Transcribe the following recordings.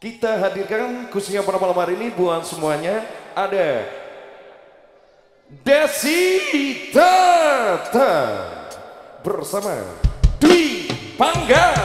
Kita hadirkan khususnya pada malam hari ini buat semuanya ada Desi Tata bersama Dwi Pangga.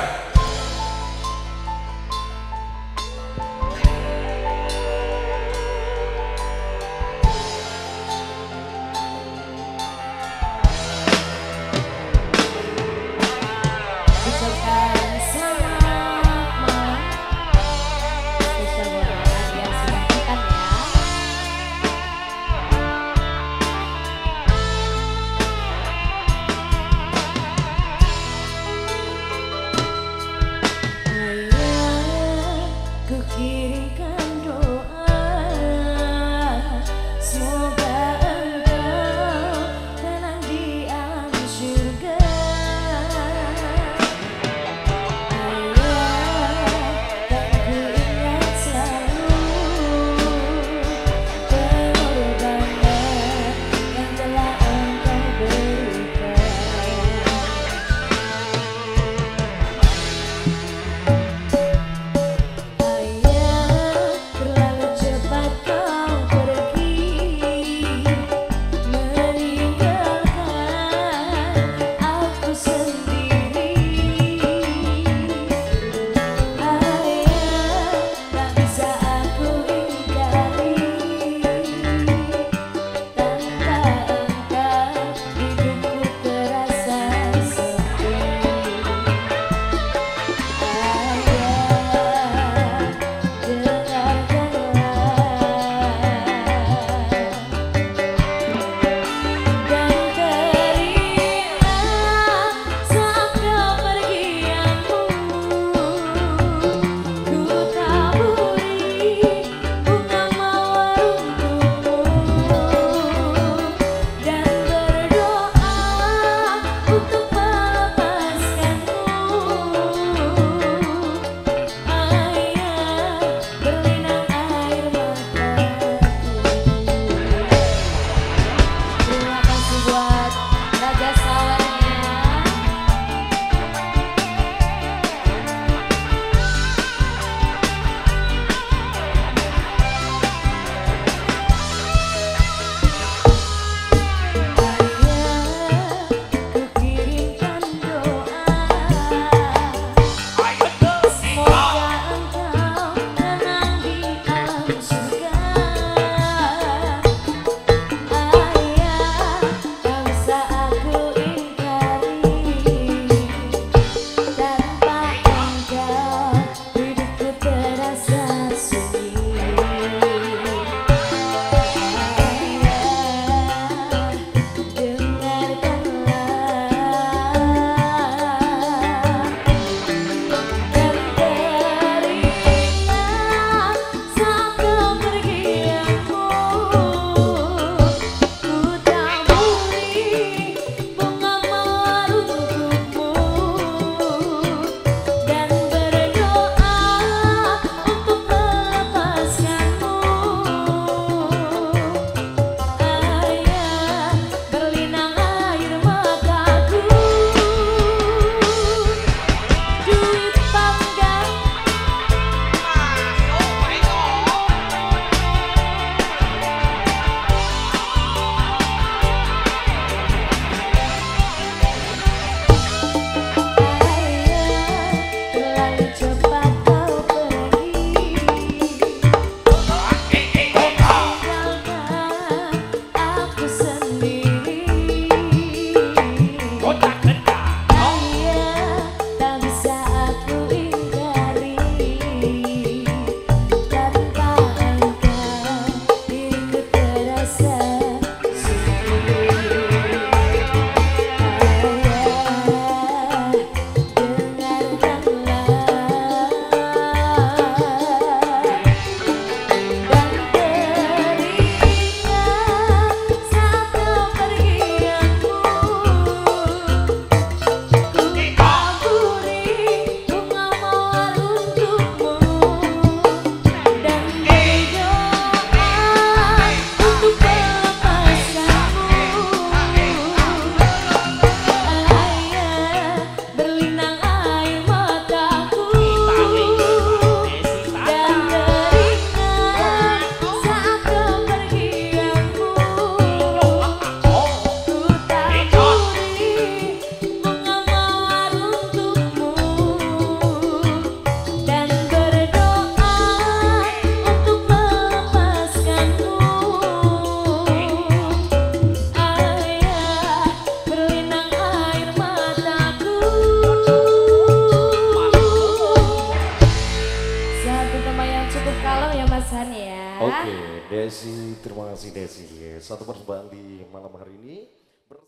Oke, Desi, terima kasih Desi. Satu persembahan di malam hari ini.